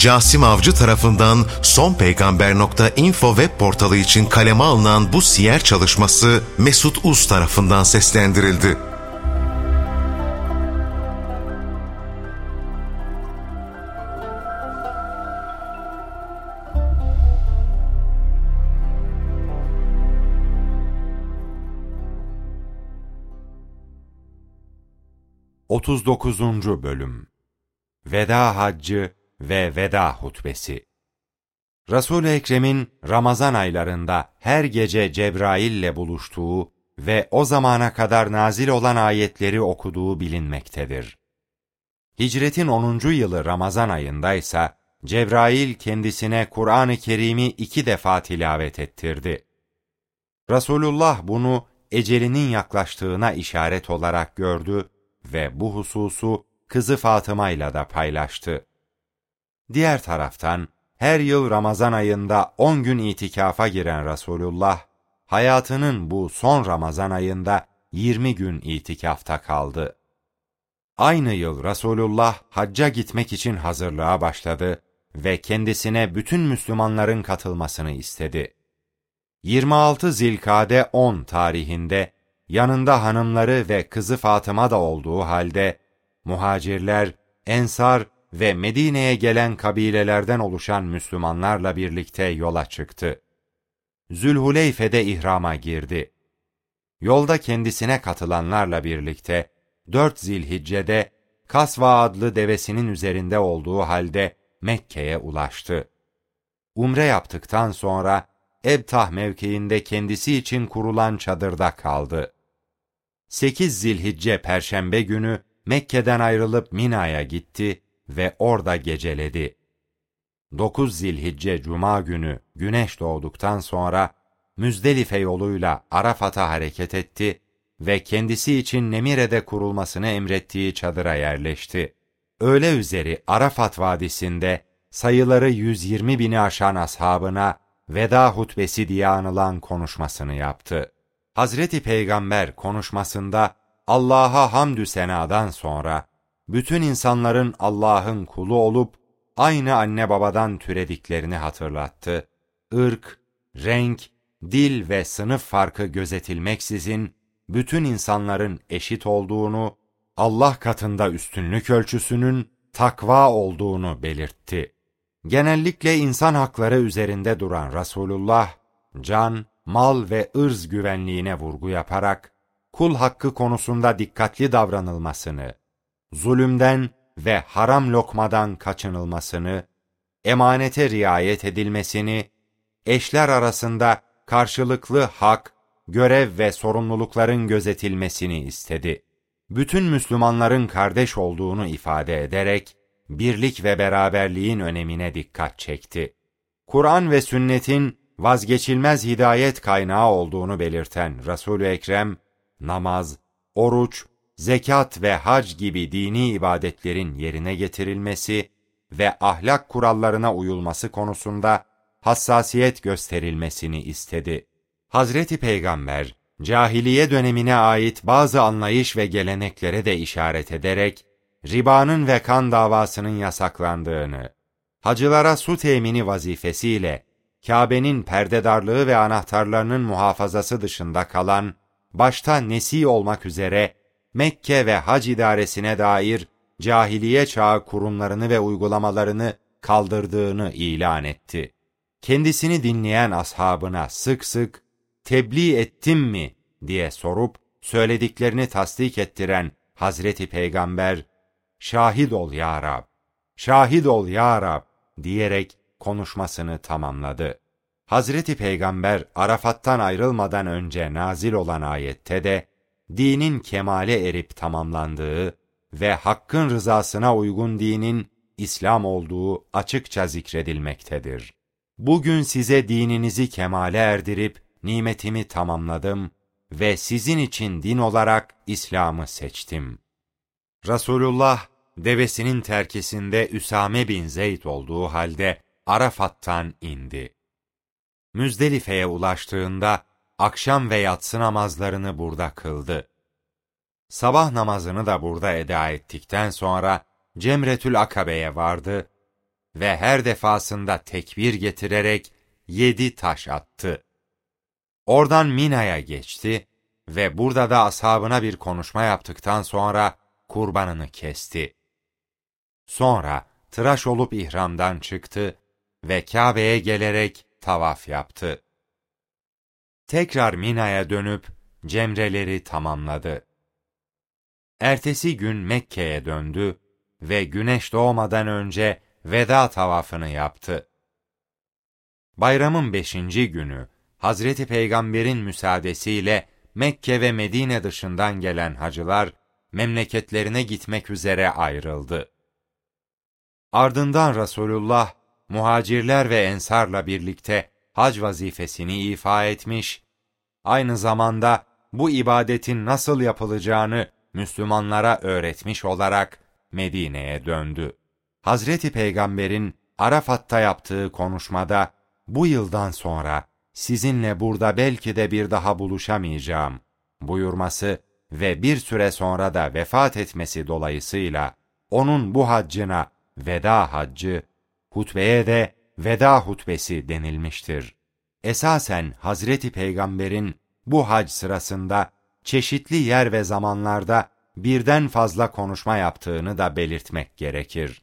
Casim Avcı tarafından sonpeygamber.info web portalı için kaleme alınan bu siyer çalışması Mesut Uz tarafından seslendirildi. Otuz dokuzuncu Bölüm Veda Haccı ve Veda Hutbesi Resul-i Ekrem'in Ramazan aylarında her gece Cebrail ile buluştuğu ve o zamana kadar nazil olan ayetleri okuduğu bilinmektedir. Hicretin 10. yılı Ramazan ayındaysa Cebrail kendisine Kur'an-ı Kerim'i iki defa tilavet ettirdi. Resulullah bunu ecelinin yaklaştığına işaret olarak gördü ve bu hususu kızı Fatıma ile de paylaştı. Diğer taraftan her yıl Ramazan ayında 10 gün itikafa giren Resulullah, hayatının bu son Ramazan ayında 20 gün itikafta kaldı. Aynı yıl Resulullah hacca gitmek için hazırlığa başladı ve kendisine bütün Müslümanların katılmasını istedi. 26 Zilkade 10 tarihinde yanında hanımları ve kızı Fatıma da olduğu halde muhacirler, ensar ve Medine'ye gelen kabilelerden oluşan Müslümanlarla birlikte yola çıktı. Zülhuleyfe'de ihrama girdi. Yolda kendisine katılanlarla birlikte dört zilhicce'de Kasva adlı devesinin üzerinde olduğu halde Mekke'ye ulaştı. Umre yaptıktan sonra Ebtah mevkiinde kendisi için kurulan çadırda kaldı. Sekiz zilhicce perşembe günü Mekke'den ayrılıp Mina'ya gitti ve orada geceledi. 9 Zilhicce Cuma günü güneş doğduktan sonra Müzdelife yoluyla Arafat'a hareket etti ve kendisi için Nemire'de kurulmasını emrettiği çadıra yerleşti. Öğle üzeri Arafat Vadisi'nde sayıları 120 bini aşan ashabına veda hutbesi diye anılan konuşmasını yaptı. Hazreti Peygamber konuşmasında Allah'a hamdü senadan sonra bütün insanların Allah'ın kulu olup aynı anne babadan türediklerini hatırlattı. Irk, renk, dil ve sınıf farkı gözetilmeksizin bütün insanların eşit olduğunu, Allah katında üstünlük ölçüsünün takva olduğunu belirtti. Genellikle insan hakları üzerinde duran Resulullah, can, mal ve ırz güvenliğine vurgu yaparak, kul hakkı konusunda dikkatli davranılmasını, zulümden ve haram lokmadan kaçınılmasını, emanete riayet edilmesini, eşler arasında karşılıklı hak, görev ve sorumlulukların gözetilmesini istedi. Bütün Müslümanların kardeş olduğunu ifade ederek, birlik ve beraberliğin önemine dikkat çekti. Kur'an ve sünnetin vazgeçilmez hidayet kaynağı olduğunu belirten Resul-ü Ekrem, namaz, oruç, zekat ve hac gibi dini ibadetlerin yerine getirilmesi ve ahlak kurallarına uyulması konusunda hassasiyet gösterilmesini istedi. Hazreti Peygamber, cahiliye dönemine ait bazı anlayış ve geleneklere de işaret ederek, ribanın ve kan davasının yasaklandığını, hacılara su temini vazifesiyle, Kabe'nin perdedarlığı ve anahtarlarının muhafazası dışında kalan, başta nesi olmak üzere Mekke ve hac idaresine dair cahiliye çağı kurumlarını ve uygulamalarını kaldırdığını ilan etti. Kendisini dinleyen ashabına sık sık tebliğ ettim mi diye sorup söylediklerini tasdik ettiren Hazreti Peygamber şahit ol ya Rab, şahit ol ya Rab diyerek konuşmasını tamamladı. Hazreti Peygamber Arafat'tan ayrılmadan önce nazil olan ayette de dinin kemale erip tamamlandığı ve hakkın rızasına uygun dinin İslam olduğu açıkça zikredilmektedir. Bugün size dininizi kemale erdirip nimetimi tamamladım ve sizin için din olarak İslam'ı seçtim. Resulullah devesinin terkisinde Üsame bin Zeyd olduğu halde Arafat'tan indi. Müzdelife'ye ulaştığında akşam ve yatsı namazlarını burada kıldı. Sabah namazını da burada eda ettikten sonra Cemretül Akabe'ye vardı ve her defasında tekbir getirerek yedi taş attı. Oradan Mina'ya geçti ve burada da ashabına bir konuşma yaptıktan sonra kurbanını kesti. Sonra tıraş olup ihramdan çıktı ve Kabe'ye gelerek tavaf yaptı. Tekrar Mina'ya dönüp cemreleri tamamladı. Ertesi gün Mekke'ye döndü ve güneş doğmadan önce veda tavafını yaptı. Bayramın beşinci günü Hazreti Peygamber'in müsaadesiyle Mekke ve Medine dışından gelen hacılar memleketlerine gitmek üzere ayrıldı. Ardından Resulullah muhacirler ve ensarla birlikte hac vazifesini ifa etmiş, aynı zamanda bu ibadetin nasıl yapılacağını Müslümanlara öğretmiş olarak Medine'ye döndü. Hazreti Peygamber'in Arafat'ta yaptığı konuşmada bu yıldan sonra sizinle burada belki de bir daha buluşamayacağım buyurması ve bir süre sonra da vefat etmesi dolayısıyla onun bu haccına veda haccı, hutbeye de veda hutbesi denilmiştir. Esasen Hazreti Peygamber'in bu hac sırasında çeşitli yer ve zamanlarda birden fazla konuşma yaptığını da belirtmek gerekir.